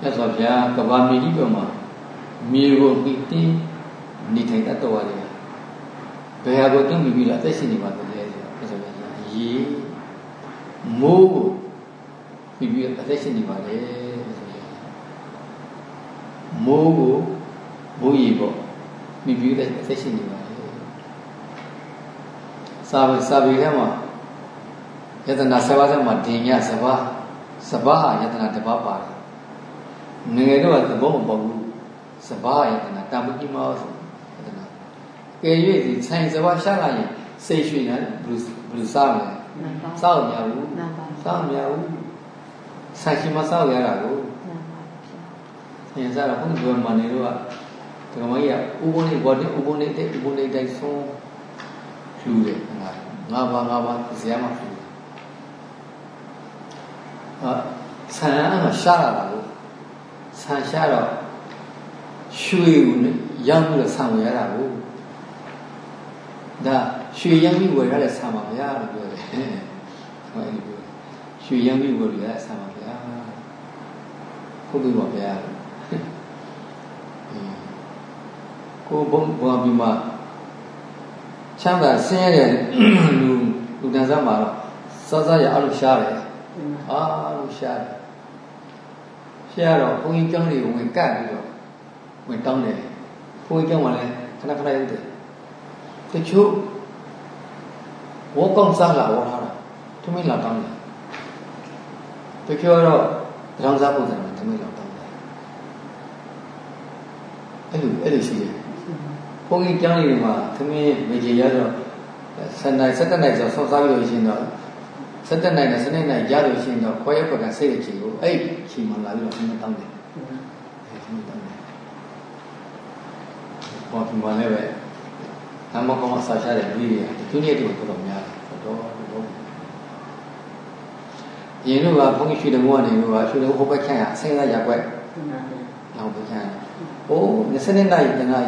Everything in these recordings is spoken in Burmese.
မြတ်စွာဘုရားကဘာမြေကြီးပေါ်မှာမြေကိုပြီးတင်းနေထိုင်တတ်တော်ရတယ်ဘယ်ဟာကိုတွန်းပြီးပြီးတော့အသက်ရှင်နေပါသလဲဆိုတော့မြတ်စွာဘုရားရေမိုးကိုပြီးပြီးအသက်ရှင်နေပါလေမိုးကိုမိုးရေပေါ့ပြီးပြီးတဲ့အသက်ရှင်နေပါလေစာပေစာပေထဲမှာယတနာ7ပါးထဲမှာဒင်ည7ပါး7ပါးဟာယတနာတစ်ပါးပါတယ် ငယ်တော့သဘောမပေါဘူးစဘာယတနာတံပတိမောဆိုယတနာကဲ၍ဒီဆိုင်စဘာရှာလာရင်စိတ်ရွှင်တယ်ဘလူးဘလူးစားမယ်စားမရဘူးစားမရဘူးဆိုင်ရှိမစားရတာကိုအင်းစားတော့ဘုန်းကြီးမနေတော့ကဓမ္မကြီးကဥပုံလေးဘောတဲ့ဥပုံလေးတဲ့ဥပုံလေးတိုင်းဆုံးလှူတယ်ငါငါဘာငါဘာဇာမလှူဟာဆန္ဒကရှာလာတာကို ဆန်ရှာတော့ရွှေကိုရောင်းပြီးတော့ဆံဝယ်ရတာကိုဒါရွှေရောင်းပြီးဝယ်ရတဲ့ဆံပါဗျာလို့ပြောတယ်ဟဲ့အဲ့ဒီပြောရွှေရောင်းပြီးဝယ်ရတဲ့ဆံပါဗျာဟုတ်ပြီပါဗျာကိုဘုံဘာပြီးမှချမ်းသာဆင်းရဲတဲ့လူလူတန်းစားမှာတော့စောစောရအလို့ရှားတယ်အားလို့ရှားတယ် ရှားတော့ဘုန်းကြီးကျောင်းတွေကိုဝင်ကတ်ပြီးတော့ဝင်တောင်းတယ်ဘုန်းကြီးကျောင်းမှာလည်းခဏခဏရုပ်တယ်တချို့ဝေါကောင်းစားလာဝေါထားတာထမင်းလာတောင်းတယ်တချို့တော့တောင်းစားပုံစံမှာထမင်းလာတောင်းတယ်အဲ့လိုအဲ့လိုရှိတယ်ဘုန်းကြီးကျောင်းတွေမှာသမင်းမေကြီးရတော့ဆန်နိုင်ဆက်တက်နိုင်ဆိုဆောက်စားပြီးလို့ရှိရင်တော့ ဆက်တက်နိုင်နဲ့စနေနိုင်ရလို့ရှိရင်တော့ခေါ်ရက်ကွက်ကစိတ်အခြေကိုအဲ့ချိန်မှလာပြီးတော့အမှတောင်းတယ်အဲ့ဒီတောင်းတယ်ဘောပြမလည်းပဲနမကောင်းအစာချတဲ့လူတွေဒီနေ့တူတော်တော်များတယ်တော့တော့ရင်းတို့ကဘုန်းကြီးရွှေတမောကနေတို့ကရွှေတမောဟိုဘက်ခန့်ရဆင်းရရက်ွက်နောက်ဘက်ခန့်ဟို20နှစ်တနာရီဘုရား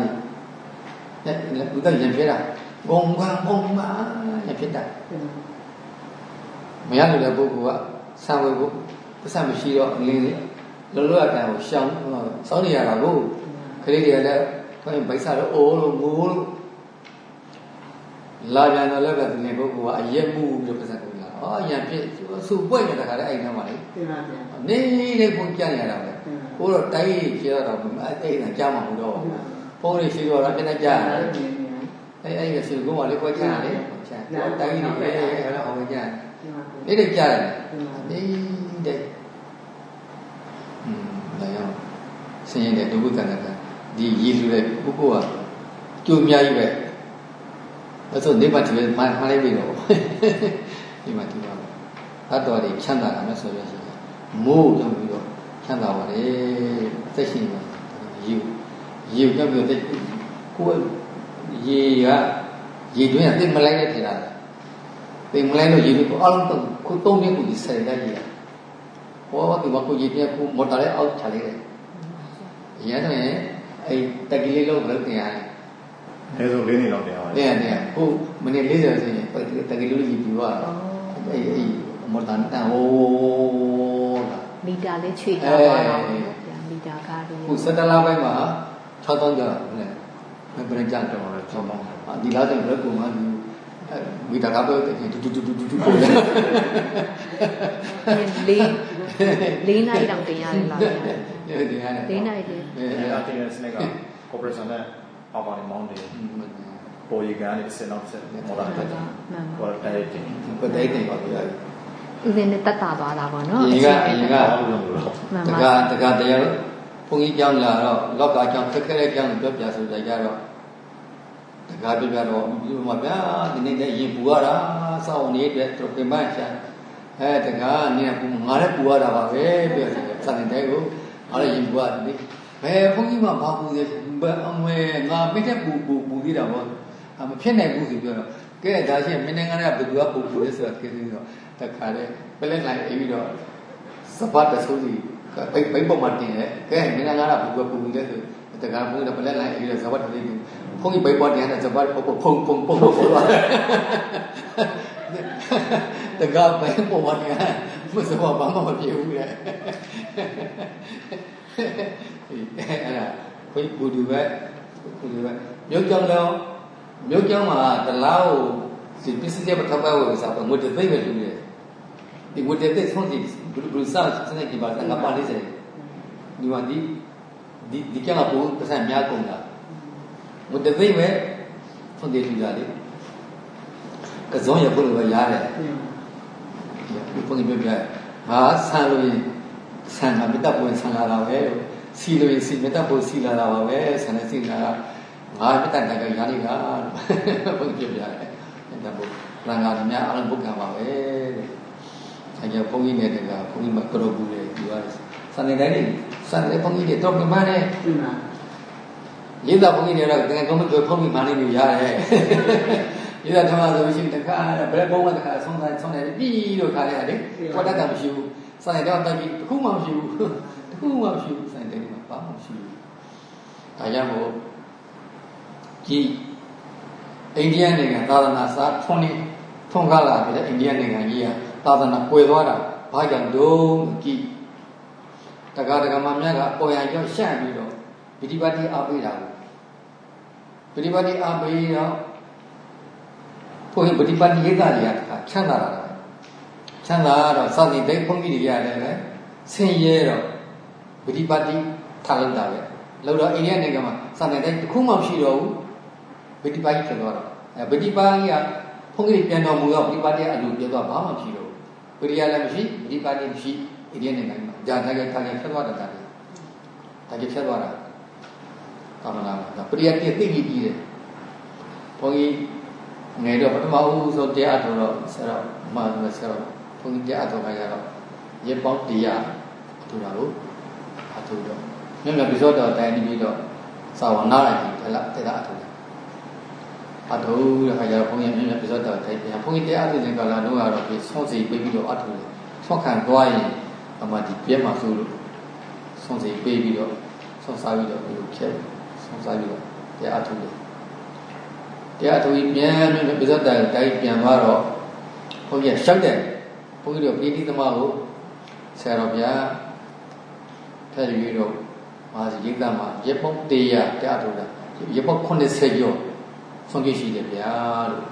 ရင်ဖြစ်တာဘုံကံဘုံမှာရင်ဖြစ်တာ မရလို့တဲ့ပုဂ္ဂိုလ်ကဆံဝေဖို့ပတ်စံမရှိတော့အလင်းလောလောအတန်ကိုရှောင်းစောင်းနေရတာကိုခလေးတွေကလည်းခေါင်းဗိုက်စားတော့အိုးလို့ငိုးလို့လာပြန်တော့လည်းပဲဒီပုဂ္ဂိုလ်ကအရက်မှုပြီးပတ်စံကိုလာအော်ရံဖြစ်ဆူပွက်နေတာခါလည်းအဲ့နားမှာလေတင်ပါဗျာနေနေပုံကြရတာပဲကိုတော့တိုင်းကျတော့အဲ့အဲ့ကြားမှာမဟုတ်တော့ဘူးဖုန်းလေးရှိတော့တော့ပြနေကြရတယ်အဲ့အဲ့ကစီကုန်းကလေးကွက်ချတယ်ချာတိုင်းနေပဲအဲ့ဒါဟောကြတယ် အဲ့ဒါကြားတယ်နေတဲ့อืมဒါရောဆင်းရဲတဲ့ဒုက္ခကဏ္ဍကဒီရည်လူတဲ့ပုဂ္ဂိုလ်ကကြိုးများကြီးပဲအဲ့ဆိုနေပါတိပဲမှန်မှန်လိုက်ပြီတော့ဒီမှာဒီမှာအတော်တွေချမ်းသာတာမဲ့ဆိုရရှိတယ်မိုးကြောင့်ပြီးတော့ချမ်းသာပါတယ်သက်ရှင်ပါယူရေကပ်ပြီးတော့ကိုယ်ရေကရေတွင်းကသိမလိုက်နဲ့ထင်တာ သိမလိုက်လို့ရေကိုအလုံးတော့ခုသုံးနှစ်ကိုဒီဆယ်လိုက်ရေဟောဒီမှာကိုရေပြကိုမော်တာလေးအောက်ချလိုက်တယ်ရန်တယ်အဲ့တက်ကလေးလုံးလောက်တင်ရတယ်အဲဆို၄နှစ်လောက်တင်ရတယ်တင်ရတယ်ဟိုမနေ့40ဆိုရင်တက်ကလေးလုံးရေပြသွားတာအဲ့အဲ့မော်တာတန်ဟိုးမီတာလေးချွေထားသွားတာမီတာကားလေးခုစက်တလားပိုင်းမှာ6000ကျော်တယ်ဘယ်ပြန်ကြတော့လဲ6000ဒီလားတဲ့ဘယ်ကူမှဒီ ဝိတာကတော့တူတူတူတူတူတူပို့တယ်လေးလေးနိုင်တောင်တင်ရတယ်လားတင်ရတယ်လေးနိုင်တယ်အဲအတင်ရစနစ်က corporation နဲ့အောက်ကနေမောင်းတယ်ပေါ်ရကနေစနောက်ဆက်မော်ဒယ်တက်ပေါ်တယ်တင်ပေါ်တယ်တင်ပါလို့ရတယ်ဦးဇင်းနဲ့တက်တာသွားတာပေါ့နော်အရင်ကအရင်ကတကတကတရားဘုန်းကြီးကြောင်းလာတော့လောက်ကကြောင်းခက်ခဲတဲ့ကြောင်းပြောပြဆိုကြကြတော့ တကားပြပြတော့ဒီမှာဗျာဒီနေ့လည်းရင်ပူရတာစောင့်နေအတွက်သူပြင်ပရှာအဲတကားနေပူငါလည်းပူရတာပါပဲပြောတယ်စတဲ့တဲ့ကိုအားလည်းရင်ပူရတယ်ဘယ်ဘုန်းကြီးမှဘာပူသေးဘယ်အမွေငါမိတဲ့ပူပူပူသေးတာပေါ့အမဖြစ်နိုင်ဘူးဆိုပြောတော့ကဲဒါရှိရင်မင်းနိုင်ငံကဘယ်သူကပူပူလဲဆိုတာသိပြီးတော့တခါလေပလက်လိုက်အေးပြီးတော့စပတ်တဆိုးစီဘိတ်ဘိတ်ပေါ်မှာတင်တယ်ကဲမင်းနိုင်ငံကဘယ်သူကပူပူလဲဆိုတကားဘုန်းကြီးကပလက်လိုက်အေးပြီးတော့စပတ်တလေးတင်ဘုန်းကြီးဘိတ်ပေါ်တင်တဲ့စ ပတ်ဖုံဖုံဖုံဖုံဖုံဖုံတကားဘိတ်ပေါ်မှာတင်မစဘာဘာမှမပြေဘူးလေအဲ့ဒါဘုဘူဒီပဲဘူဒီပဲမြို့ကြောင်တော့မြို့ကြောင်မှာတလားကိုဒီပစ္စည်းတွေပထမဝယ်စားတော့ငွေတစ်သိမ့်ပဲလူနေဒီငွေတစ်သိမ့်ဆုံးဒီဘလူးဘလူးစားစနေကြပါငါပါလေးစတယ်ဒီမှာဒီဒီဒီကြောင်ကဘုပတ်စံများကုန်တာ ငွေတစ်သိမ့်ပဲဆုံးတယ်လူသားလေကစုံရဖို့လိုပဲရားတယ်ဒီဘုန်းကြီးပြောပြငါဆန်လို့ဆန်ကမေတ္တာပွင့်ဆန်လာတာပဲစီလို့စီမေတ္တာပွင့်စီလာတာပါပဲဆန်နေစီလာတာငါမေတ္တာတန်ကြရာလိတာဘုန်းကြီးပြောပြတယ်မေတ္တာပွင့်ရံဃာများအလုံးဘုက္ခံပါပဲတဲ့အဲကြောင့်ဘုန်းကြီးနဲ့တကဘုန်းကြီးမကရောဘူးလေဒီပါဆန်နေတိုင်းနေဆန်နေဘုန်းကြီးတွေတော့ပြမနဲ့ဒီမှာ လေးသာဘုန်းကြီးတွေတော့တကယ်ကောင်းမပြောဖုန်းပြီးမှနေလို့ရတယ်ဒီကဓမ္မဆိုရှိတခါဘယ်ဘုံကတခါဆုံးတိုင်းဆုံးတယ်ပြီးလို့ခါရတယ်ပေါ်တတ်တာမရှိဘူးဆိုင်တော့တက်ပြီးတခုမှမရှိဘူးတခုမှမရှိဘူးဆိုင်တယ်မှာဘာမှမရှိဘူးဒါကြောင့်မို့ကြည်အိန္ဒိယနိုင်ငံသာသနာစာထွန်းနေထွန်းကားလာတဲ့အိန္ဒိယနိုင်ငံကြီးကသာသနာကွယ်သွားတာဘာကြောင့်တုံးကြည်တက္ကရာတက္ကမမြတ်ကပေါ်ရန်ကြောင့်ရှန့်ပြီးတော့ပိဋိပတ်တိအားပေးတာပိဋိပတ်တိအားပေးတော့ဘုန်းကြီး प्रतिपादी आप भई आप कोई प्रतिपादी ये का लिया था छंद आ रहा है छंद आ रहा है साथ ही देख पंगी लिया है सिंह ये रहा प्रतिपादी था लगता है လောက်တော့အိန္ဒိယနိုင်ငံမှာစာနယ်တိုင်းတစ်ခုမှမရှိတော့ဘူးဗတိပါကြီးဖြစ်သွားတော့အဲဗတိပါကြီးကဖုန်ကြီးပြန်တော်မူတော့ဗတိပါတရားအလိုပြောတော့ဘာမှမရှိတော့ဘူးဗတိရလည်းမရှိဗတိပါတိမရှိအိန္ဒိယနိုင်ငံမှာဒါနိုင်ငံခါကျဖြတ်သွားတာတာဒါကြီးဖြတ်သွားတာ ကာမနာကပရိယာတိသိကြည့်ပြီးတယ်ဘုန်းကြီးငယ်တော့ပထမဦးဆုံးတရားထုတ်တော့ဆရာတော်မှန်မယ်ဆရာတော်ဘုန်းကြီးတရားထုတ်ခိုင်းရတော့ရေပေါင်းတရားထူတာလို့အထူတော့မြတ်မြတ်ပြသောတော်တိုင်းပြီးတော့သာဝနာလိုက်တယ်လားတရားအထူတယ်အထူတဲ့ခါကျတော့ဘုန်းကြီးမြတ်မြတ်ပြသောတော်တိုင်းပြန်ဘုန်းကြီးတရားထုတ်တဲ့ကလာတော့ကတော့ဒီဆုံးစီပေးပြီးတော့အထူတယ်ဆောက်ခံသွားရင်အမှဒီပြဲမှာဆိုလို့ဆုံးစီပေးပြီးတော့ဆောက်စားပြီးတော့ဒီလိုဖြဲဆောက် စားပြီးတော့တရားအထူတယ်တရားသူကြီးပြန်ပြီးပြဇတ်တိုင်တိုင်းပြန်သွားတော့ဘုန်းကြီးရှောက်တယ်ဘုန်းကြီးတို့ပြည်တိသမားကိုဆရာတော်ဗျာထည့်ပြီးတော့မာစီရိတ်သားမှာရေပုံတရားတရားထုတ်တာရေပုံ80ကျော်ဆုံးကြည့်ရှိတယ်ဗျာလို့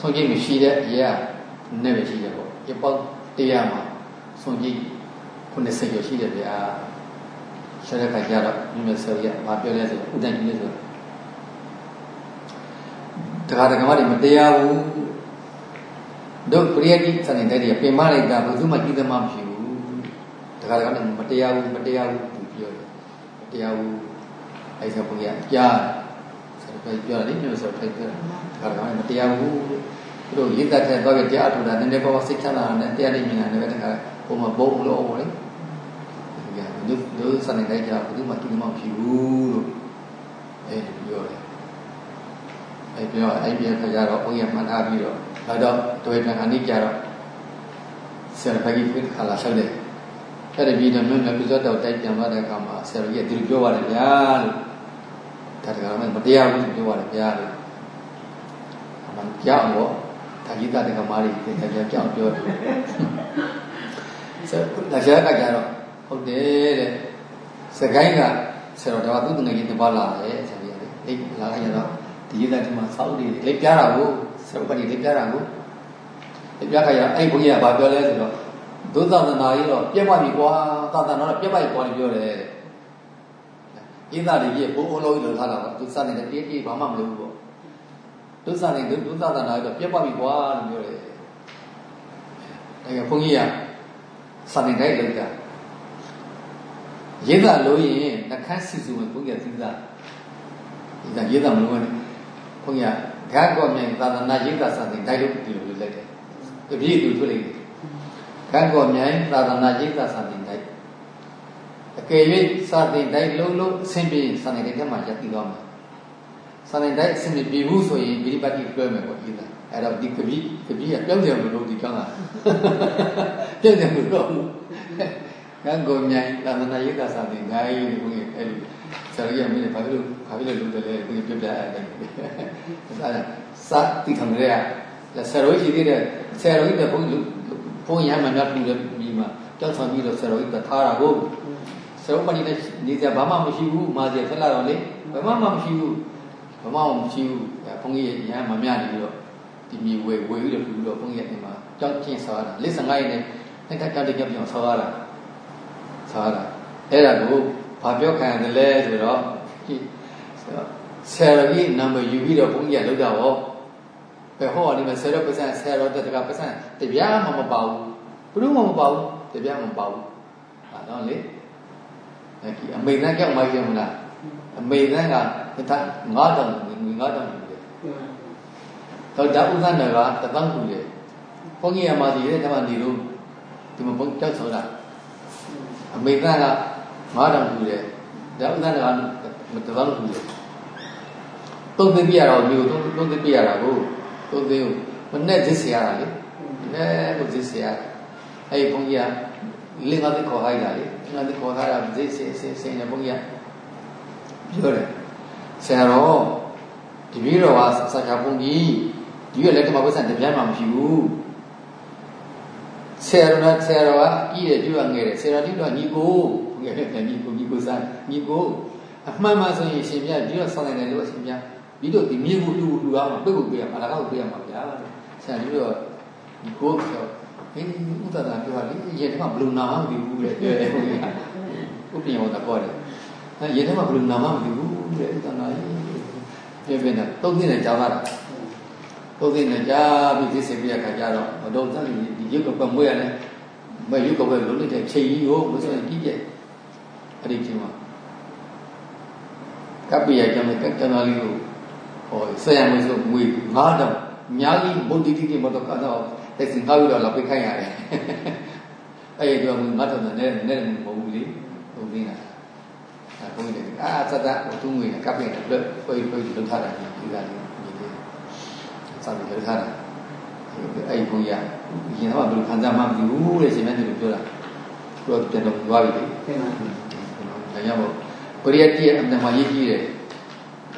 ဆုံးကြည့်မရှိတဲ့အရာနဲ့ပဲရှိတယ်ပေါ့ရေပုံတရားမှာဆုံးကြည့်80ကျော်ရှိတယ်ဗျာ ဆက်တဲ့ခါကျတော့မြတ်စွာဘုရားမပြောလဲဆိုဥဒ္ဒန်ကြီးလဲဆိုတရားဓမ္မတွေမတရားဘူးတို့ပရိယတိစတဲ့တဲ့ပင်မလိုက်တာဘယ်သူမှကြည်သမားမရှိဘူးတရားဓမ္မတွေမတရားဘူးမတရားဘူးသူပြောတယ်မတရားဘူးအဲ့ဒါဘုရားကြားဆိုတော့ပြောတယ်ညဆိုထိုက်ပြောတရားဓမ္မတွေမတရားဘူးတို့ရည်တတ်တဲ့တော့တရားထူတာနည်းနည်းပေါ်စိတ်ချမ်းသာတယ်တရားလေးမြင်တာလည်းတခါပုံမှာဘုံလို့ဟောလေတို့ တို့စတဲ့တဲ့ကြဘယ်သူမှကြည်သမားမရှိဘူးလို့အဲ့ပြောတယ်အဲပြောအဲ့ဒီခါကျတော့ဘုန်းကြီးမှတ်ထားပြီးတော့ဒါတော့တွေ့ပြန်ခဏကြတော့ဆရာဖကြီးဖိခါလာဆောက်တယ်အဲ့ဒီပြီးတော့မြို့နယ်ပြဇတ်တော်တိုက်ပြန်သွားတဲ့အခါမှာဆရာကြီးကဒီလိုပြောပါတယ်ဗျာလို့ဒါတကယ်မတရားဘူးပြောပါတယ်ဗျာလို့အမှန်ကြောက်တော့ဒါကြီးတဲ့ကမားကြီးတကယ်ကြောက်ပြောတယ်ဆက်လာရှာကကြတော့ဟုတ်တယ်တဲ့ စကိုင်းကဆရာတော်ကသူ့တငယ်ကြီးတပါလာတယ်ဆရာကြီးကလေလာကြတော့ဒီရေးသားဒီမှာစောက်တွေလက်ပြတာကိုစရုပ်ပတိလက်ပြတာကိုလက်ပြခါရအဲ့ဘုန်းကြီးကဘာပြောလဲဆိုတော့ဒုသသနာကြီးတော့ပြက်ပါပြီကွာသာသနာတော့ပြက်ပါပြီကွာလို့ပြောတယ်ရေးသားတွေကြီးဘိုးအလုံးကြီးလို့ထားတာပေါ့ဒုသနေတဲ့တေးတေးဘာမှမလုပ်ဘူးပေါ့ဒုသနေဒုသသနာကြီးတော့ပြက်ပါပြီကွာလို့ပြောတယ်ဒါကဘုန်းကြီးကစာနေတိုင်းလောက်တာ ရေးသားလို့ရင်နှခမ်းစီစုဝင်ဘုန်းကြီးကသိသားဒီကရေးသားမလို့နဲ့ဘုန်းကြီးကဂတ်ကောမြိုင်သာသနာရိပ်သာစာသင်တိုက်လို့ဒီလိုလိုက်တယ်။တပည့်သူထွက်လိုက်တယ်။ဂတ်ကောမြိုင်သာသနာရိပ်သာစာသင်တိုက်အကယ်၍စာသင်တိုက်လုံးလုံးအဆင်ပြေစာသင်တိုက်ထဲမှာရပ်တည်သွားမယ်။စာသင်တိုက်အဆင်ပြေဘူးဆိုရင်မိပတိတွဲမယ်ပေါ့ဒီလား။အဲ့တော့ဒီကပည့်ကပည့်ကပြောင်းကြမလို့ဒီကောင်းတာ။ပြောင်းကြမလို့ ဂတ်ကောမြိုင်သာသနာရိပ်သာစာသင်တိုက်လို့ဘုန်းကြီးအဲ့လိုဆရာကြီးကမင်းဘာဖြစ်လို့ဘာဖြစ်လို့လုပ်တယ်လဲကိုပြပြအဲ့ဒါစာတိခံရရဆရာတော်ကြီးဒီတဲ့ဆရာတော်ကြီးကဘုန်းကြီးဘုန်းရမ်းမှများပြလို့ပြီးမှကြောက်ဆောင်ပြီးတော့ဆရာတော်ကြီးကထားတာကိုဆဆရာပါဠိနဲ့နေစရာဘာမှမရှိဘူးမာစီဆက်လာတော့လေဘာမှမရှိဘူးဘာမှမရှိဘူးဘုန်းကြီးရဟန်းမမြနေပြီးတော့ဒီမြေဝေဝေပြီးတော့ပြီးတော့ဘုန်းကြီးကဒီမှာကြောက်ချင်းဆောရတာလက်15ရက်နဲ့တက်တက်ကြောက်တက်ပြောင်းဆောရတာ ဆောရတာအဲ့ဒါကိုဘာပြောခံရတယ်လဲဆိုတော့ဆရာကြီးနံပါတ်ယူပြီးတော့ဘုန်းကြီးကလောက်တာဟောဘယ်ဟောဒီမှာဆရာတော်ပစံဆရာတော်တက်ကပစံတပြားမှမပါဘူးဘယ်လို့မှမပါဘူးတပြားမှမပါဘူးဟာတော့လေအဲဒီအမေနဲ့ကြောက်မှရမလားအမေနဲ့ကတငါးတောင်ငွေငါးတောင်ယူတယ်တော့ဒါဥဒ္ဒနာကတသန်းကူတယ်ဘုန်းကြီးကမှဒီတဲ့ကမှနေလို့ဒီမှာဘုန်းကြောက်ဆိုတာ အမေကကငါးတောင်ကူတယ်ဒါဥဒ္ဒနာကတသန်းကူတယ်သုံးသိပြရတော့မျိုးသုံးသုံးသိပြရတာကိုသုံးသိကိုမနဲ့ဒစ်စရတာလေနဲ့ကိုဒစ်စရအဲ့ဘုန်းကြီးကလင်္ကာသိခေါ်ခိုင်းတာလေလင်္ကာသိခေါ်ထားတာဒစ်စစစနေဘုန်းကြီးကပြောတယ်ဆရာတော်ဒီပြီးတော့ကစာချဘုန်းကြီးဒီရလက်ထမပတ်စံတပြိုင်မှမရှိဘူး ဆရာတော်ဆရာတော်ကကြီးတယ်ပြောရငယ်တယ်ဆရာတော်ဒီတော့ညီကိုငယ်တယ်ညီကိုညီကိုစားညီကိုအမှန်မှဆိုရင်ရှင်ပြဒီတော့ဆောင်းနေတယ်လို့ရှင်ပြပြီးတော့ဒီမြေကိုလူလူအောင်ပိတ်ကိုပေးရမှာအလကားကိုပေးရမှာဗျာဆရာကြီးတော့ဒီကိုပြောဟင်းဥဒ္ဒတာပြောလေရေထဲမှာဘလူနာမှမပြီးဘူးတဲ့ပြောတယ်ဟုတ်ကဲ့ဥပ္ပယဝတ္တပေါ်တယ်အဲရေထဲမှာဘလူနာမှမပြီးဘူးတဲ့ဥဒ္ဒနာကြီးပြပြနေသုံးသိနေကြားတာသုံးသိနေကြားပြီးဒီစေပြရခါကြတော့တော့တန်းဒီ ရုပ်ကပမွေးရတယ်မရုပ်ကပဲလုံးနေတဲ့ချိန်ကြီးကိုမဆိုရင်ကြီးပြက်အဲ့ဒီချိန်မှာကပ္ပိယကျောင်းကကျောင်းသားလေးကိုဟောဆရာမဆိုငွေ9000အများကြီးဘုဒ္ဓတိတိမတော့ကတော့တက်စီငါ့ပြီးတော့လာပိတ်ခိုင်းရတယ်အဲ့ဒီတော့ငါတော့နဲ့နဲ့မဟုတ်ဘူးလေဟုတ်သေးလားအဲဘုန်းကြီးလည်းအာသတ္တသူငွေကပ်ပြင်လွတ်ပြေးပြေးလောက်ထားတာဒီကလေးဒီလေးစာပြီးလောက်ထားတာအဲ့ဒီဘုန်းကြီးက ရင်တော့ဘယ်လိုခံစားမှမသိဘူးတဲ့ရှင်မြတ်ကြီးပြောတာသူကပြန်တော့သွားပြီလေဟုတ်ပါဘူးဒါကြောင့်မို့ပရိယတ်ရဲ့အမှန်မှရေးကြည့်တယ်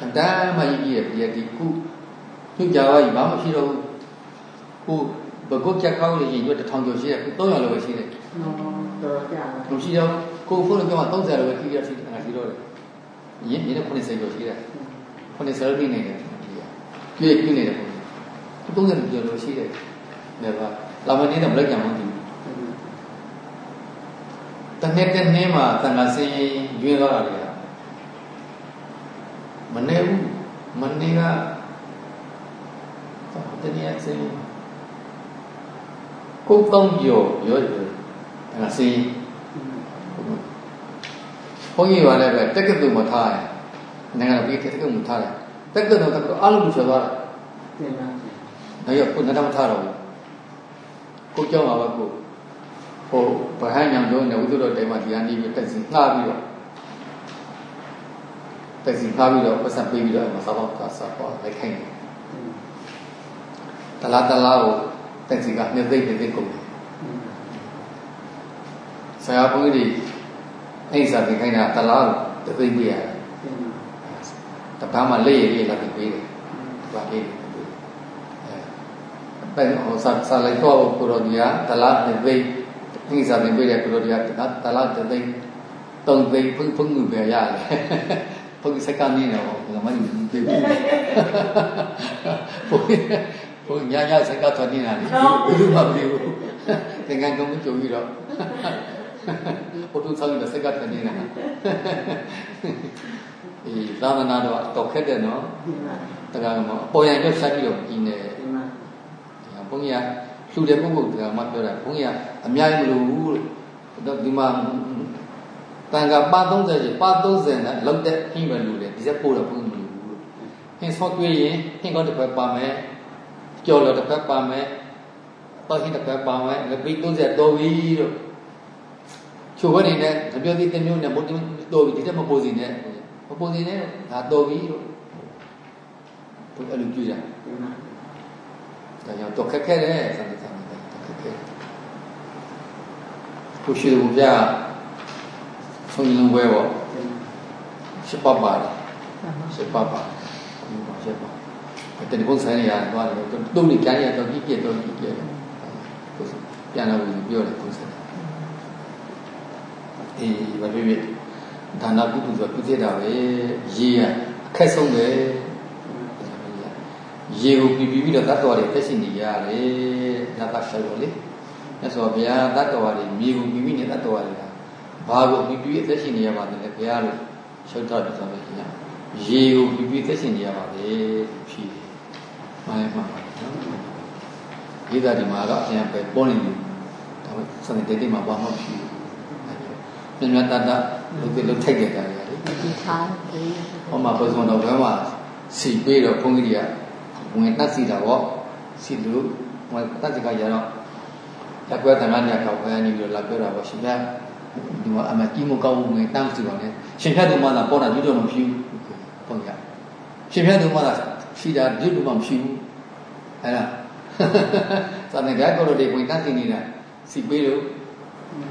အတမ်းမှကြီးကြီးရဲ့ဒီဒီခုညကြပါကြီးဘာမှရှိတော့ဘူးကိုဘကုတ်ချက်ကောင်းလို့ရင်ရွတ်တစ်ထောင်ကျော်ရှိတယ်ခု300လောက်ပဲရှိတယ်တော်ကြပါဘူးရှိတော့ကိုဖုန်းကမှ30လောက်ပဲကြီးရရှိတယ်အဲ့ဒါရှိတော့တယ်ရင်းရင်း90ကျော်ရှိတယ်90လောက်နေနေတယ်ပြည့်ပြည့်နေတယ်ခု30ကျော်လို့ရှိတယ်ဒါပါ လာမနေနဲ့မလိုက်ကြမှန်းဘူးတနေ့တနေ့မှာတန်ခါစင်းရွေးတော့တာလေမနေဘူးမနေကတနည်းစင်းကိုကောင်းကြောရောတယ်ဒါစင်းဘုန်းကြီးကလည်းပဲတက္ကသိုလ်မှာထားတယ်နိုင်ငံပြည်တက္ကသိုလ်မှာထားတယ်တက္ကသိုလ်ကတော့အားလုံးကျော်သွားတာတင်ပါဒါရောကိုနှစ်တောင်ထားတော့ ကိုကြောင်းပါပဲကိုဟိုဗဟန်းညံတို့နဲ့ဝိသုဒ္ဓတိုင်မှာဒီဟာနေပြီးတက်စီငှားပြီးတော့တက်စီဖားပြီးတော့ပတ်စံပေးပြီးတော့အမစားတော့ကစားပေါ်လိုက်ခိုင်းတယ်တလားတလားကိုတက်စီကနှစ်သိမ့်နှစ်သိမ့်ကုန်တယ်ဆရာဘုန်းကြီးအဲ့ဒီစားတင်ခိုင်းတာတလားကိုတသိမ့်ပေးရတယ်တပားမှလက်ရည်လေးလာတင်ပေးတယ်တပားလေး အဲဘယ်ဟောစားစားလိုက်တော့ကိုရောဒီကတလားနှစ်သိမ့်ဒီစားတင်ပေးတဲ့ကိုရောဒီကတလားတစ်သိမ့်သုံးသိမ့်ဖုံဖုံငွေပဲရတယ်ဘုန်းကြီးစက္ကနင်းတယ်ဟောငါမယူပြေဘူးဘုန်းကြီးဘုန်းကြီးညညစက္ကထွက်နေတာလေဘယ်လိုမှမပြေ ဘူးသင်္ကန်းကုန်းကြုံပြီးတော့ဘုသူဆောင်းနေတဲ့စက္ကထွက်နေတာအေးသာသနာတော့တော့ခက်တယ်နော်တကယ်မအပေါ်ရန်ကျဆက်ပြီးတော့ကြီးနေဘုန်းကြီးကလှူတဲ့ပုဂ္ဂိုလ်ကမှပြောတာဘုန်းကြီးကအများကြီးမလို့ဘူးလို့ဒီမှာတန်ခါပါ30ကျပါ30နဲ့လောက်တဲ့ဟင်းပဲလူတယ်ဒီဆက်ပို့တော့ဘုံမလူဘူးလို့ဟင်းဆော့တွေးရင်ဟင်းကောတစ်ခွက်ပါမယ်ကြော်လော်တစ်ခွက်ပါမယ်တော့ဟင်းတစ်ခွက်ပါမယ်ငပိ30တော်ပြီလို့ချိုဘက်နေနဲ့တပြောသေးတမျိုးနဲ့မတော်တော်ပြီဒီတက်မပိုးစီနဲ့မပိုးစီနဲ့ဒါတော်ပြီလို့ဘုအဲ့လိုကြည့်ရ ဒါကြောင့်တော့ခက်ခဲတယ်ဆန္ဒဆန္ဒခက်ခဲကိုရှိတယ်ဘုရားဆုံးရင်ပွဲပေါ့ရှစ်ပတ်ပါတယ်ရှစ်ပတ်ပါရှစ်ပတ်တဲ့ဒီပုံဆိုင်ရသွားတယ်တုံးနေကြရတော့ကြည့်ပြတော့ကြည့်ပြတယ်ပြန်လာလို့ပြောတယ်ပုံဆိုင်အေးဘာဖြစ်ဖြစ်ဒါနကုသိုလ်ဆိုပြုသေးတာပဲရေရအခက်ဆုံးပဲ ရေကိုပြီးပြီးတော့တတ်တော်တွေတက်ရှင်နေရတယ်ညတာရှောက်လေမြတ်စွာဘုရားတတ်တော်တွေမြေကိုပြီးပြီးနေတတ်တော်တွေကဘာကိုပြီးပြီးအသက်ရှင်နေရပါတယ်လေဘုရားလို့ရှောက်တော့တယ်ဆိုတော့ရှင်ရေကိုပြီးပြီးသက်ရှင်နေရပါတယ်ဖြီးမှန်မှန်ပါနော်ဒီသားဒီမှာတော့အရင်ပဲပေါ်နေတယ်ဒါပေမဲ့စနေတေးတေးမှာဘာမှဖြီးမြင်မြတ်တတ်တလုတ်လုတ်ထိုက်ကြတယ်လေဒီသားဟောမှာပဇွန်တော်ဘယ်မှာစီပေးတော့ဘုန်းကြီးတွေက ဝင်တတ်စီတာပေါ့စီလို့ဝင်တတ်စီကရတော့လက်ကွဲတန်ခါညကောက်ခွဲနေပြီးတော့လာပြောတာပေါ့ရှင်ဗျာဒီမှာအမကြီးမကောက်ဘူးငယ်တန်းစီပါနဲ့ရှင်ဖြတ်သူမှသာပေါ်တာကျွတ်တော့မဖြစ်ဘူးဟုတ်ကဲ့ရှင်ဖြတ်သူမှသာရှိတာကျွတ်တော့မဖြစ်ဘူးအဲ့ဒါသာနေကြကောလို့ဒီဝင်တန်းစီနေတာစီပေးလို့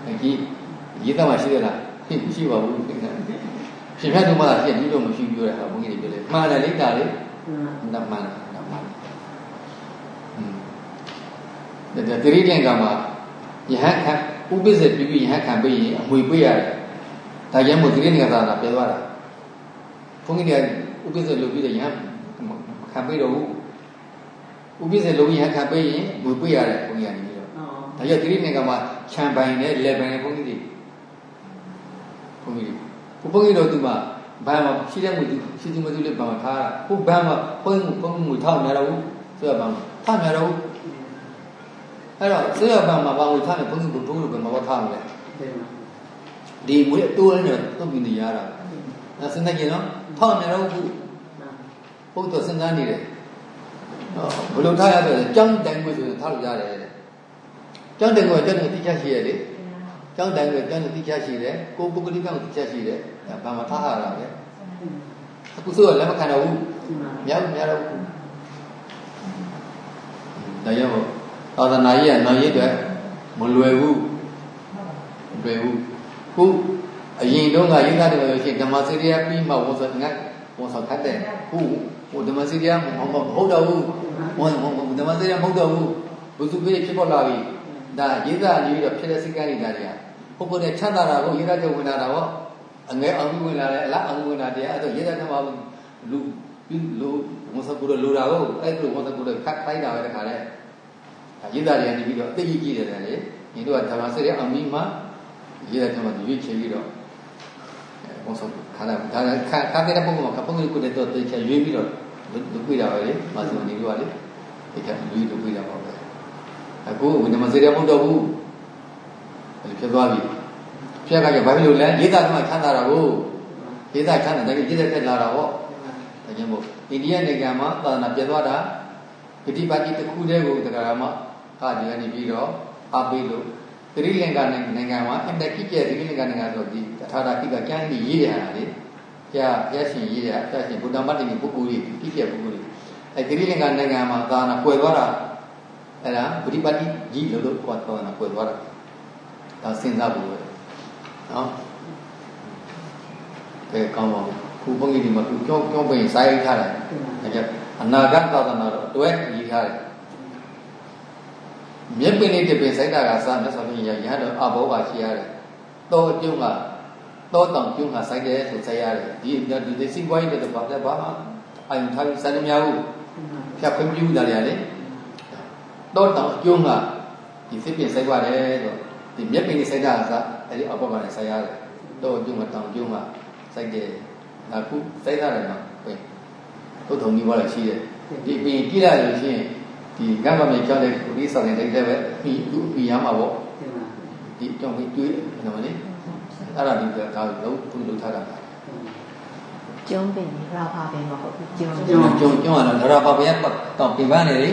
အကြီးရေးသားမှရှိရလားရှိပါဘူးရှင်ဖြတ်သူမှသာရှိကျွတ်တော့မဖြစ်ဘူးပြောတာဟာဘုန်းကြီးတွေပြောလေမှားတယ်လေတာလေမှန်မှန်မှန်อืม ဒါတတိယကမှာယဟန်ခဥပိ္ပဇေပြပြယဟန်ခံပေးရင်အမွေပေးရတယ်ဒါရဲမို့တတိယကသာလာပြောသွားတာဘုန်းကြီးတွေကဥပိ္ပဇေလုပ်ပြီးတော့ယဟန်ခံပေးတော့ဘူးဥပိ္ပဇေလုပ်ပြီးယဟန်ခံပေးရင်အမွေပေးရတယ်ဘုန်းကြီးကနေပြီးတော့ဒါရဲတတိယကမှာခြံပိုင်နဲ့လက်ပိုင်နဲ့ဘုန်းကြီးတွေဘုန်းကြီးတွေဘုန်းကြီးတို့သူမှာဘာမှရှိတဲ့ငွေရှိသူမသူလေးဘာမှထားတာခုဘာမှဘုန်းကြီးဘုန်းကြီးငွေထောက်နေတော့ဘူးဆိုတော့ဘာမှထောက်နေတော့ဘူး အဲ့တော့ဆေးရပံမှာဘာလို့ထားနေဘုန်းကြီးဘုန်းကြီးဘယ်မှာဘာထားမလဲဒီငွေအတိုးနဲ့တုတ်ပြီးနေရတာအဲစဉ်းစားကြည့်နော်ထောက်နေတော့ဘူးဘုရားစဉ်းစားနေတယ်ဘယ်လိုထားရဆိုတော့ကြောင်းတိုင်ငွေဆိုရင်ထားလို့ရတယ်ကြောင်းတိုင်ငွေကြောင်းတိုင်တိကျရှိရလေကြောင်းတိုင်ငွေကြောင်းတိုင်တိကျရှိတယ်ကိုပုဂ္ဂလိကကိုတိကျရှိတယ်ဘာမှထားရတာလေအခုဆိုလက်မခံတော့ဘူးမြောက်များတော့ဘူးဒါကြောင့် သာသနာရေးကနိုင်ရေးအတွက်မလွယ်ဘူးမလွယ်ဘူးခုအရင်တုန်းကရေးသားတယ်လို့ရှိရင်ဓမ္မစရိယပြီးမှဝန်ဆောင်ငတ်ဝန်ဆောင်ခတ်တယ်ခုဟိုဓမ္မစရိယမဟုတ်တော့ဘူးဝန်ဓမ္မစရိယမဟုတ်တော့ဘူးဘုသူပြေဖြစ်ပေါ်လာပြီဒါရေးသားရေးတော့ဖြစ်တဲ့စိတ်ကလေးတွေတွေကပုဂ္ဂိုလ်နဲ့ချမ်းသာတာကိုရေးသားကြဝင်လာတာပေါ့အငဲအောင်ဝင်လာတယ်အလားအောင်ဝင်လာတယ်အဲ့တော့ရေးသားကမှလူလူဝန်ဆောင်ကိုလိုတာကိုအဲ့လိုဝန်ဆောင်ကိုခတ်တိုင်းတာပဲတခါလဲ ရေးသားတွေကနေပြီးတော့အသိကြီးကြီးတယ်လေညီတို့ကဓမ္မစရိယအမိမရေးတဲ့ထဲမှာရွေးချယ်ပြီးတော့ဝန်ဆောင်ခါလာဒါခါခါတဲ့ပုံမှာကပုံကိုလည်းတော့သိချရွေးပြီးတော့လူပြတာပဲလေမဆိုနေလို့ကလေဒီကလူလူပြတာပါပဲအခုဝိနမစရိယမဟုတ်တော့ဘူးဖြစ်သွားပြီဖြစ်ကကြဘာဖြစ်လို့လဲရေးသားကမှချမ်းသာတာကိုရေးသားချမ်းသာတယ်ရေးတဲ့ထက်လာတာပေါ့ဒါကြောင့်မို့အိန္ဒိယနိုင်ငံမှာသာသနာပြတ်သွားတာပฏิပါတိတစ်ခုတည်းကိုတရားမှာ အာဒီကနေပြီးတော့အပိလို့သတိလင်္ကာနိုင်ငံမှာအင်တကိကျသတိလင်္ကာနိုင်ငံဆိုဒီတထာတာကိကကျမ်းကြီးရေးရတာလေဘုရားဘုရားရှင်ရေးရဘုရားရှင်ဘုဒ္ဓမတ္တိပုဂ္ဂိုလ်ကြီးကိကျပုဂ္ဂိုလ်ကြီးအဲသတိလင်္ကာနိုင်ငံမှာသာနာကွယ်သွားတာအဲ့ဒါပฏิပါတိကြီးလို့လို့ခေါ်တော့နာကွယ်သွားတာဒါစဉ်းစားဖို့ပဲနော်ကဲကောင်းပါဘူးခုဘုန်းကြီးဒီမှာသူကြောကြောပင်စာရိုက်ထားတယ်ဒါကြောင့်အနာဂတ်သာသနာတော့တွဲရေးထားတယ် မြက်ပင်လေးတစ်ပင်စိုက်တာကစားမြတ်စွာဘုရားရဟန်းတော်အဘောပါရှိရတယ်တောအကျုံးကတောတောင်ကျုံးကစိုက်တယ်ဆိုစိုက်ရတယ်ဒီဒီဒီစီပွားရေးတဲ့ဘာလဲဘာမှအယုံထားပြီးစိုက်မရဘူးဖြတ်ခွင့်ပြုတာလေတောတောင်အကျုံးကဒီစစ်ပင်စိုက်ပါတယ်ဆိုဒီမြက်ပင်လေးစိုက်တာကစားအဲ့ဒီအဘောပါနဲ့စိုက်ရတယ်တောအကျုံးကတောင်ကျုံးကစိုက်တယ်အခုစိုက်ရတယ်နော်ဟုတ်ထုံကြီးဘာလဲရှိတယ်ဒီပင်ကြည့်လိုက်လို့ရှိရင် ဒီကမ္ဘာမြေကြောက်တဲ့ဒီဆောင်တဲ့တဲ့ပဲပြီးပြီးရမှာပေါ့ဒီကြောင့်ပြီးတွေးနော်လေအဲ့ဒါဒီကဒါလုံးသူလုံးထားတာကျုံးပင်ရာဖာပင်မဟုတ်ဘူးကျုံးကျုံးကျုံးကျုံးကတော့ရာဖာပင်ကတော့ပြပန်းနေလေ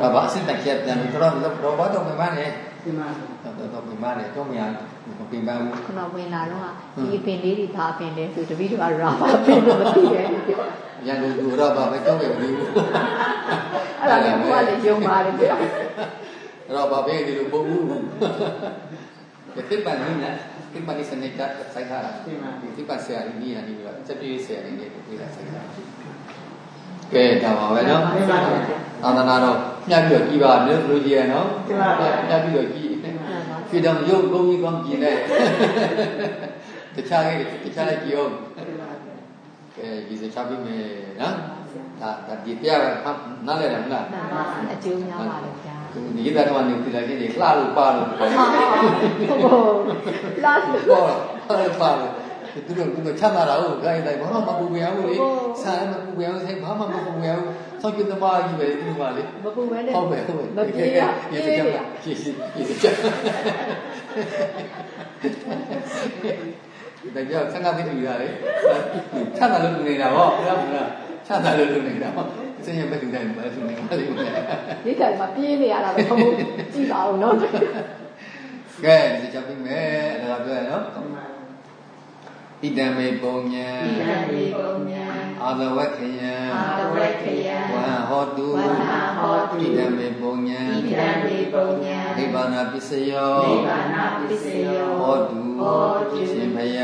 ဘာအစစ်တက်ချက်ပြန်တော့တော့တော့ဘာတော့ပြပန်းနေပြပန်းတော့တော့ပြပန်းနေတော့မရမပြပန်းဘူးခဏဝင်လာတော့ဒီအပင်လေးတွေဘာပင်လဲဆိုတပည့်တော်ရာဖာပင်လို့မသိရဲ့ ရန်ကုန်သူရာဖာပဲတော့ပဲဘူးအဲ့ဒါလည်းဘုရားလည်းယုံပါတယ်ဗျာအဲ့တော့ဘာပဲဒီလိုပုံဘူးဒီပန်နင်းလားဒီပန်စနေကစိုက်ထားတာဒီပန်ဆရာကြီးနီးရနေပြီးတော့စက်ပြေးဆရာကြီးလေးကိုပြေးလာစိုက်ထားကဲဒါပါပဲနော်သာသနာတော်မြတ်ပြီးတော့ကြည်ပါလို့လို့ကြည်ရနော်မြတ်ပြီးတော့ကြည်ရွှေတောင်ရုပ်ကုန်းကြီးကောင်းကြည့်လိုက်တခြားလေးတခြားလေးကြည့်အောင် ကဲဒီစချပြီးမယ်နော်ဒါဒါဒီတရားကနားလည်တယ်မလားအကျိုးများပါလေဗျာဒီကိစ္စတော့နေပြည်လာခြင်းတွေလှလို့ပါလို့ဟုတ်ဟုတ်လှလို့ပါပါလို့သူတို့သူတို့ချမ်းသာတာဟုတ်ခိုင်းတိုင်းဘာမှမပူပင်အောင်လေဆာလည်းမပူပင်အောင်ဆိုင်ဘာမှမပူပင်အောင်ဆောက်ပြသမားကြီးပဲသူကလေမပူပဲနဲ့ဟုတ်ပဲဟုတ်ပဲမပြေရရေစကြရေစရေစကြ ဒါကြောင့်ဆန္ဒသိတူရတယ်ချမ်းသာလို့လူနေတာပေါ့ဟုတ်လားချမ်းသာလို့လူနေတာပေါ့စင်ရဘက်တူတိုင်းပဲလူနေတာလေဒီကမှာပြေးနေရတာပဲဘုံကြည့်ပါဦးနော်ကဲဒီချက်ပြီးမယ်အဲ့ဒါပြောရနော်ဣဒံမေပုံညာဣဒံမေပုံညာ အာသဝခယံအာသဝခယံဝဟဟောတုဝဟဟောတုဣဒံမေပုံညာဣဒံမေပုံညာနိဗ္ဗာန်ပစ္စယောနိဗ္ဗာန်ပစ္စယောဟောတုဟောတုရှင်ဖယ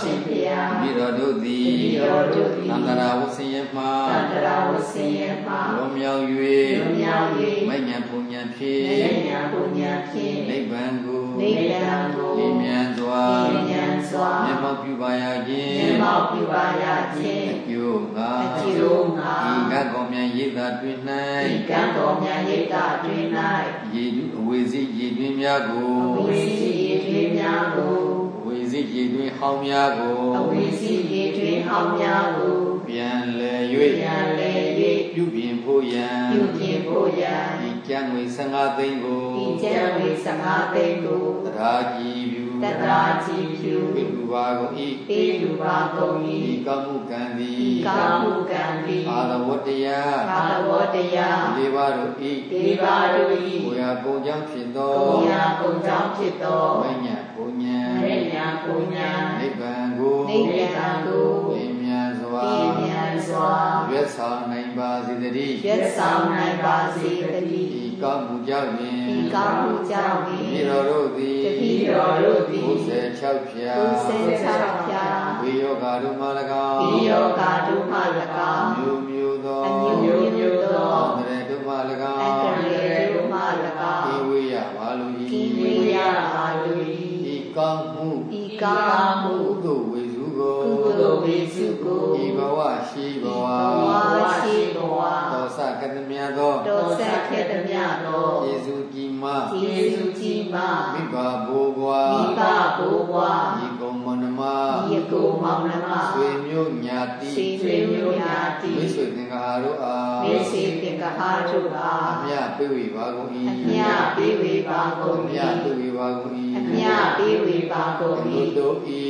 ရှင်ဖယမိတော်တို့သည်မိတော်တို့သည်သန္တရာဝဆင်းရဲမှသန္တရာဝဆင်းရဲမှလွန်မြောက်၍လွန်မြောက်၍မဉ္ဇဉ်ပုံညာဖြင့်မဉ္ဇဉ်ပုံညာဖြင့်နိဗ္ဗာန်ကိုနိဗ္ဗာန်ကိုလင်းမြန် စွာလင်းမြန်စွာမျက်မှောက်ပြုပါရခြင်းမျက်မှောက်ပြုပါရခြင်းအကျိုးငါအကျိုးငါဤကကောမြန်ရိတ်သာတွင်၌ဤကကောမြန်ရိတ်သာတွင်၌ရေအဝေစီရေတွင်များကိုအဝေစီရေတွင်များကိုအဝေစီရေတွင်ဟောင်းများကိုအဝေစီရေတွင်ဟောင်းများကိုပြန်လဲ၍ပြန်လဲ၍ပြုပြင်ဖို့ရန်ပြုပြင်ဖို့ရန်ဒီကျမ်းငွေ15သိန်းကိုဒီကျမ်းငွေ15သိန်းကိုတရားကြည်ပြု တတာကြည်ဖြူပိလူပါကုန်ဤပိလူပါကုန်ဤဒီကောင်းမှုကံသည်ဒီကောင်းမှုကံသည်အာရဝတ္တယအာရဝတ္တယဒီပါတို့ဤဒီပါတို့ဤကိုရာပုံကြောင့်ဖြစ်သောကိုရာပုံကြောင့်ဖြစ်သောဝိညာဉ်ပုံညာဝိညာဉ်ပုံညာနိဗ္ဗာန်ကိုနိဗ္ဗာန်ကို စွာရွတ်ဆောင်နိုင်ပါစေတည်းရွတ်ဆောင်နိုင်ပါစေတည်းဒီကောင်းမှုကြောင့်ဖြင့်ဒီကောင်းမှုကြောင့်ဖြင့်ဤတော်တို့သည်တတိတော်တို့သည်96ဖြာ96ဖြာဝိယောဂါတို့မှ၎င်းဝိယောဂါတို့မှ၎င်းမျိုးမျိုးသောအမျိုးမျိုးသောအန္တရာယ်တို့မှ၎င်းအန္တရာယ်တို့မှ၎င်းဤဝိယပါလို၏ဤဝိယပါလို၏ဤကောင်းမှုဤကောင်းမှုကုသိုလ်ဝေစုကို ကုသိုလ်ဝေစုကိုဤဘဝရှိဘဝဘဝရှိဘဝသောစကတမြတ်သောသောစကတမြတ်သောယေစုကြီးမယေစုကြီးမမိဘဘိုးဘွားမိဘဘိုးဘွားဤကုံမနမဤကုံမောင်နမဆွေမျိုးညာတိဆွေမျိုးညာတိမိတ်ဆွေသင်္ကာ တို့အားမိတ်ဆွေသင်္ကာတို့အားအမြပိဝေပါကုန်၏အမြပိဝေပါကုန်၏အမြပိဝေပါကုန်၏အမြပိဝေပါကုန်၏တို့ဤ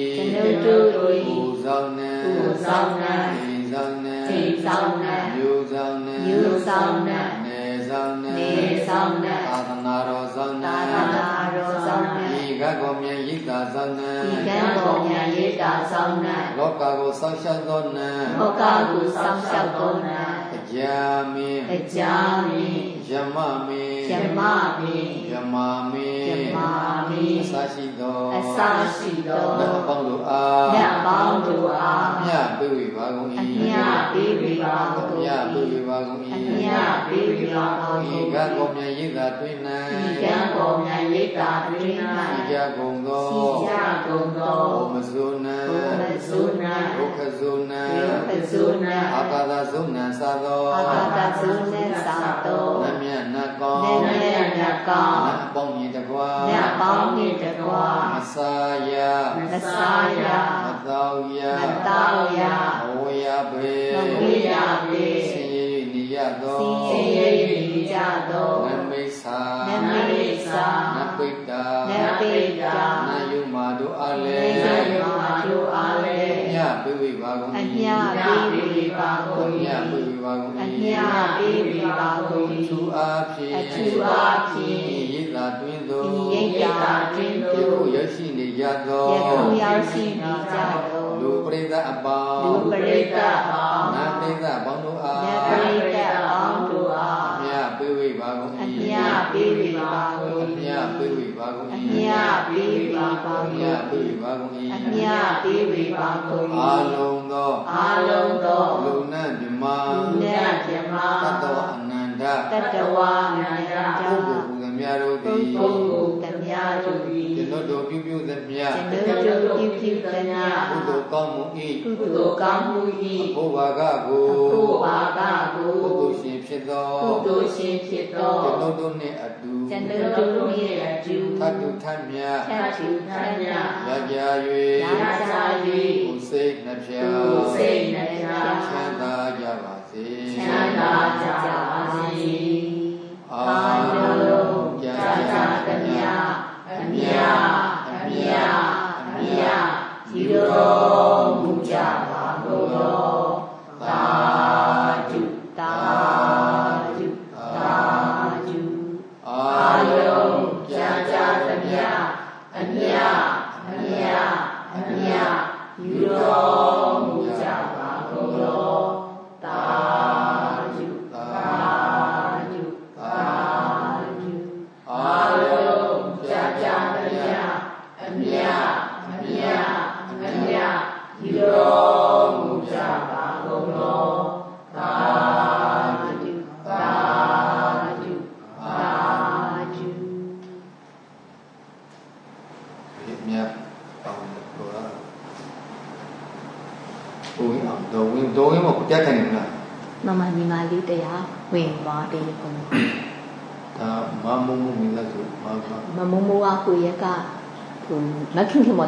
ကျွန်ုပ်တို့ဤပူဇောင်းနှင့်ပူဇောင်းနှင့်ဒီဇောင်းနှင့်ဒီဇောင်းနှင့်ယူဇောင်းနှင့်ယူဇောင်းနှင့်နေဇောင်းနှင့်နေဇောင်းနှင့်သာသနာတော်ဇောင်းနှင့်သာသနာတော်ဇောင်းနှင့်ဤ ကကောမြတ်ရိတ်တာဇောင်းနှင့်ဤကကောမြတ်ရိတ်တာဇောင်းနှင့်လောကကိုဆောက်ရှောက်သောနှင့်လောကကိုဆောက်ရှောက်သောနှင့်အကြာမင်းအကြာမင်း ယမမင်းယမမင်းယမမင်းယမမင်းအစရှိသောအစရှိသောနတ်ပေါင်းတို့အားနတ်ပေါင်းတို့အားအမြပြေဝေပါကုန်၏အမြပြေဝေပါကုန်၏အမြပြေဝေပါကုန်၏အမြပြေဝေပါကုန်၏ကံကောမြတ်ရိတ်သာတွင်၌ကံကောမြတ်ရိတ်သာတွင်၌စီကြကုန်သောစီကြကုန်သောဘုမဇုနံဘုမဇုနံဒုက္ခဇုနံဒုက္ခဇုနံအာကာသဇုနံသာသောအာကာသဇုနံသာသော နမြတ်နကောနမြတ်နကောနပေါင်းမြင်တကွာနပေါင်းမြင်တကွာမစာယမစာယမတောယမတောယဘဝယဘေဘဝယဘေဆင်းရဲနိယသောဆင်းရဲနိယသောနမိတ်သာနမိတ်သာနပိတ္တာနပိတ္တာနယုမာတို့အားလည်းနယုမာတို့အားလည်းညပိဝိပါကုန်၏အညပိဝိပါကုန်၏ညပိဝိပါကုန်၏အညပိဝိပါကုန်၏သူ အားဖြင့်အသူအားဖြင့်ရိတ်တာတွင်သောရိတ်တာတွင်သောယခုရရှိနေကြသောယခုရောက်ရှိနေကြသောလူပရိသတ်အပေါင်းလူပရိသတ်အပေါင်းနတ်ပရိသတ်အပေါင်းတို့အားနတ်ပရိသတ်အပေါင်းတို့အားအမြပေးဝေပါကုန်၏အမြပေးဝေပါကုန်၏အမြပေးဝေပါကုန်၏အမြပေးဝေပါကုန်၏အမြပေးဝေပါကုန်၏အမြပေးဝေပါကုန်၏အာလုံးသောအာလုံးသောလူနတ်မြမလူနတ်မြမတတ္တဝအနန္တတတ္တဝအနန္တပုဂ္ဂိုလ်ဟူသမျှတို့သည်ပုဂ္ဂိုလ်သမျှတို့တို့သည်ကျွန်ုပ်တို့ပြုပြုသမျှကျွန်ုပ်တို့ပြုပြုသမျှကုသိုလ်ကောင်းမှု၏ကုသိုလ်ကောင်းမှု၏ဘုရားကကိုဘုရားကကိုကုသိုလ်ရှင်ဖြစ်သောကုသိုလ်ရှင်ဖြစ်သောကျွန်ုပ်တို့နှင့်အတူကျွန်ုပ်တို့နှင့်အတူထတ်တူထတ်မြတ်ထတ်တူထတ်မြတ်ရကြ၍ရကြ၍ကိုယ်စိတ်နှပြကိုယ်စိတ်နှပြချမ်းသာကြပါစေချမ်းသာကြပါစေ အာလုံးကြာကြာသမျှအမြအမြအမြဒီလို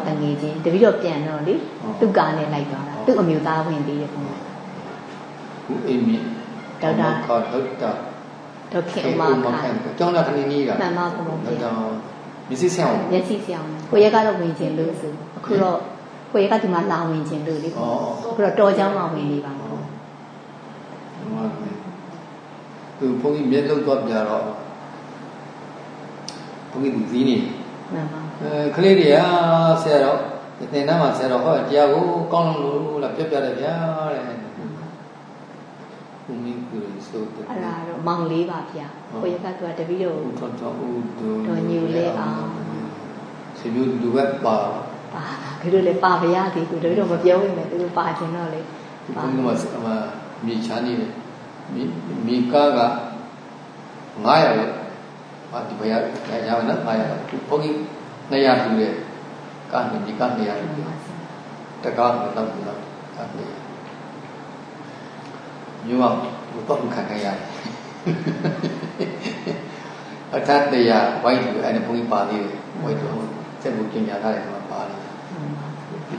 တငယ်ချင်းတပည့်တော့ပြန်တော့လေသူ့ကားနဲ့လိုက်သွားတာသူ့အမျိုးသားဝင်သေးတယ်ခင်ဗျခုအိမ်မြင့်ဒေါက်တာခေါ်ထုတ်တာဒေါက်ခင်မခိုင်ကျောင်းလာခဏကြီးကမှန်ပါဘုံဘုရားတော့မျက်စိဆောင်မျက်စိဆောင်ကိုရဲကတော့ဝင်ခြင်းလို့ဆိုအခုတော့ကိုရဲကဒီမှာလာဝင်ခြင်းလို့လေအခုတော့တော်เจ้าမှာဝင်နေပါတော့သူဘုန်းကြီးမျက်လုံးတော့ပြတော့ဘုန်းကြီးသူသီးနေမှန်ပါ အဲကလေးတွေကဆရာတော်သင်တန်းမှာဆရာတော်ဟောတရားကိုကောင်းလို့လားပြပြတယ်ဗျာတဲ့ဘုမင်းကူဆိုတဲ့အဲ့ဒါတော့မောင်လေးပါဗျာကိုရကသူကတပည့်တော်တော်တော်ဦးတော်ညူလေးအောင်စီမျိုးလူပဲပါပါဘယ်လိုလဲပါဗျာဒီကိုတပည့်တော်မပြောဝင်မယ်သူတို့ပါခြင်းတော့လေဘုန်းကြီးကဟိုမြေချမ်းနေတယ်မြေကားက900လို့ဟာဒီဘယ်ရရပါနော်900ဘုန်းကြီး 200ထူတယ်ကနေဒီကနေ200ထူတယ်တကားတော့တော့တော့ကနေမြို့မှာတော့ခံခဲ့ရတယ်အထက်တရားဝိုင်းလို့အဲ့ဒါဘုန်းကြီးပါသေးတယ်ဝိုင်းတော့စက်ဘူးကျင်ညာထားတယ်ဆိုတော့ပါတယ်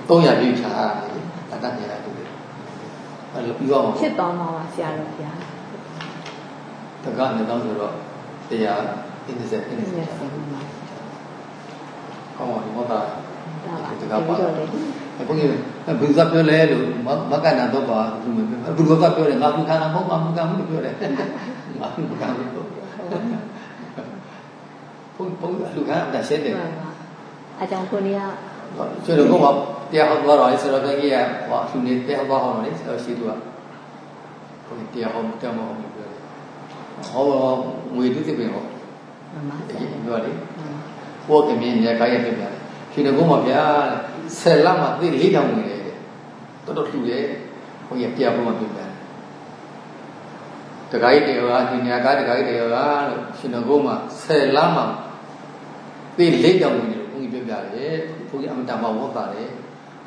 300ပြည့်ချာတယ်အတတ်နေရတယ်အဲ့လိုပြီးတော့ဖြစ်သွားမှာပါဆရာတော်ဗျာတကားနဲ့တော့ဆိုတော့တရားအင်းစက်အင်းစက် ကောင်းပါဘောတာတကားပါဘုန်းကြီးဘုရားပြောလဲလို့မကနာတော့ပါဘုရားဘုရားပြောတယ်ငါဘုခန္ဓာမဟုတ်ပါဘုရားမှုပြောတယ်ငါဘုရားမှုဘုဘုလူခန္ဓာရှင်းတယ်အကြောင်းကိုနေရဆိုတော့ကောတရားဟောသွားတော့ဆိုတော့ဘယ်ကြီးကဟောသူနေတရားဟောသွားအောင်လေဆိုတော့ရှိသူကဘုရားတရားဟောတရားမဟောပြောတယ်ဟောငွေတုသိပင်ဟောမှန်ပါပြောတယ် ဟောကမြင်နေကြရပြပြတယ်ရှင်တော်မှာဗျာဆယ်လမှသိလေးတောင်ဝင်တယ်တော်တော်လှူတယ်ဘုန်းကြီးတရားပေါ်မှာပြပြတယ်တခါကြီးတရားကဒီညာကတခါကြီးတရားကလို့ရှင်တော်မှာဆယ်လမှသိလေးတောင်ဝင်တယ်ဘုန်းကြီးပြပြတယ်ဘုန်းကြီးအမတန်မှဝတ်ပါတယ်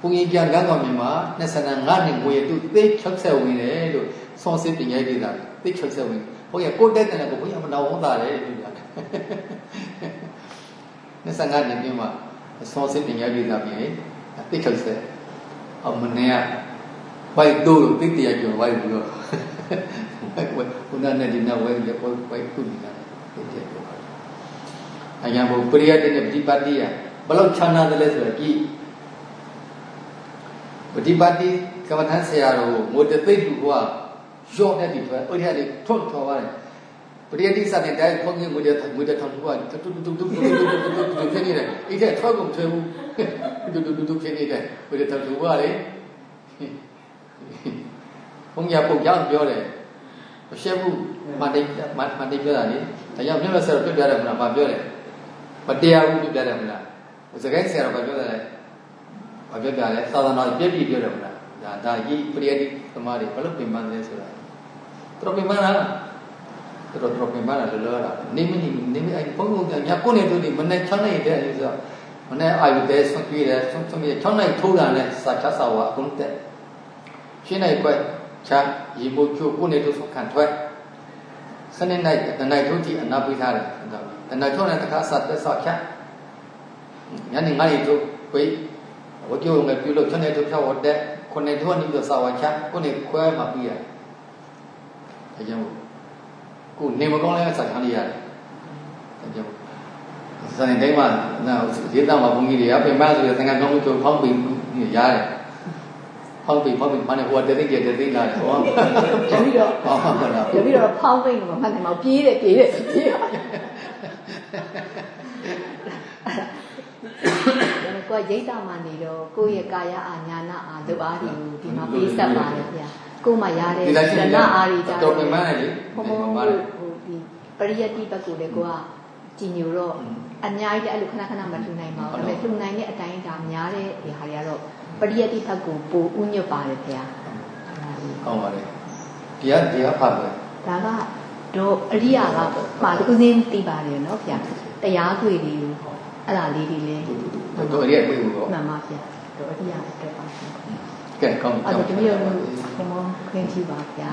ဘုန်းကြီးပြန်ကန်းတော်မြင်မှာ25နှစ်ငွေတူသိ60ဝင်တယ်လို့ဆောင်းစစ်ပညာရေးတာသိ60ဝင်ဘုန်းကြီးကိုတက်တယ်ကိုဘုန်းကြီးအမတန်ဝတ်ပါတယ်လို့ပြောတယ် 25နှစ်ပြင်းမှာဆောစစ်ပညာပြည်သားပြင်တိခက်ဆက်အမနေရဝိုက်တို့လို့တိတရားကျော်ဝိုက်ပြီးတော့ဘုရားနဲ့ဒီနေ့ဝိုက်ဝိုက်ဝိုက်ခုနေတာတိတရားကျော်အညာဘုပရိယတ်တဲ့ပฏิပတ်တိယဘလောက်ချမ်းသာတယ်လဲဆိုတော့ကြည့်ပฏิပတ်တိကမ္မထဆရာတော်ငိုတသိပ်လူကရော့တဲ့ဒီထွက်အဲ့ဒီထွတ်ထွားပါတယ် ပရိယတိစတဲ့တိုင်းဘုန်းကြီးငွေတဲ့ငွေတဲ့ထောင်ကတူတူတူတူတူတူဖြစ်နေတယ်အဲ့ဒါထောက်ကုန်ထွေးဘူးတူတူတူတူဖြစ်နေတယ်ငွေတဲ့ထောင်ကလေဘုန်းကြီးပုတ်ကြောင်ပြောတယ်မရှက်ဘူးမတိတ်မတိတ်ပြောတာလေဒါကြောင့်မြတ်ဆက်တော့ပြပြတယ်မလားဘာပြောတယ်မတရားဘူးပြပြတယ်မလားစကိုင်းဆရာတော်ဘာပြောတယ်ဘာပြောပြလဲသာသနာပြည့်ပြည့်ပြောတယ်မလားဒါဒါကြီးပရိယတိသမားတွေဘယ်လိုပြင်ပန်းလဲဆိုတာတော်ပြင်ပန်းလား တော်တော်ပြင်ပလာလောလောတာနေမနေနေမအဲ့ဘုံဘုံညကိုနေတို့ဒီမနေ့6နှစ်တည်းဆိုတော့မနေ့အာယူတဲ့ဆွပြေးတယ်ဆွဆွပြေး6နှစ်ထိုးတာနဲ့စာချစာဝအကုန်တက်ရှင်းနိုင်ကွက်ချာရေမိုးချိုးကိုနေတို့ဆွခံထွက်စနေနိုင်တနိုင်ထိုးကြည့်အနာပေးထားတယ်တနိုင်ထိုးနဲ့တခါစာတက်ဆောက်ချညနေ9ရီတို့ခွေးဝကြိုးငယ်ပြုလို့6နှစ်တို့ဖြောက်ဝတ်တဲ့ခုနှစ်ထိုးနေပြီးစာဝချကိုနေခွဲမှာပြီးရတယ်အကြောင်း ကိုနေမကောင်းလဲစာချမ်းလေးရတယ်အကြောင်းစနေတိုင်းမှာဒေသမှာဘုန်းကြီးတွေကပြင်ပဆိုရင်သင်္ကန်းကောင်းလို့ဖောင်းပြီးရတယ်ဖောင်းပြီးဖောင်းပြီးမနဲ့ဟိုတသိကြတသိလာတယ်ဟောတပြီးတော့ဟုတ်လားတပြီးတော့ဖောင်းပြီးတော့မှတ်တယ်မပြေးတယ်ပြေးတယ်ပြေးကိုရိတ်တာမှနေတော့ကိုယ့်ရဲ့ကာယအာညာနာအာဒုအားတွေကိုဒီမှာပေးဆက်ပါတယ်ဗျာ ကိုယ်မှရတဲ့ဒနာအားတွေကြတော့တော်ပြန်မှန်းလေဘုံဘုံဟိုဒီပရိယတိဘက်ကိုလည်းကိုကကြည်ညိုတော့အများကြီးလည်းအဲ့လိုခဏခဏမထူနိုင်ပါဘူးဒါပေမဲ့ထူနိုင်တဲ့အတိုင်းဒါများတဲ့ဒီဟာတွေကတော့ပရိယတိဘက်ကိုပိုဥညွတ်ပါတယ်ဗျာကောင်းပါတယ်တရားတရားဖတ်ပဲဒါကတော့အရိယာကမှာတခုချင်းသိပါတယ်နော်ဗျာတရားတွေ့လေးကိုအဲ့ဒါလေးတွေလည်းတို့အရိယာတွေ့ဘူးပေါ့မှန်ပါဗျာတို့အရိယာအတွက်ပါ ကဲကောင်းပြီအဲ့ဒါတမီးတို့ဘုံဘုံခင်းကြည့်ပါဗျာ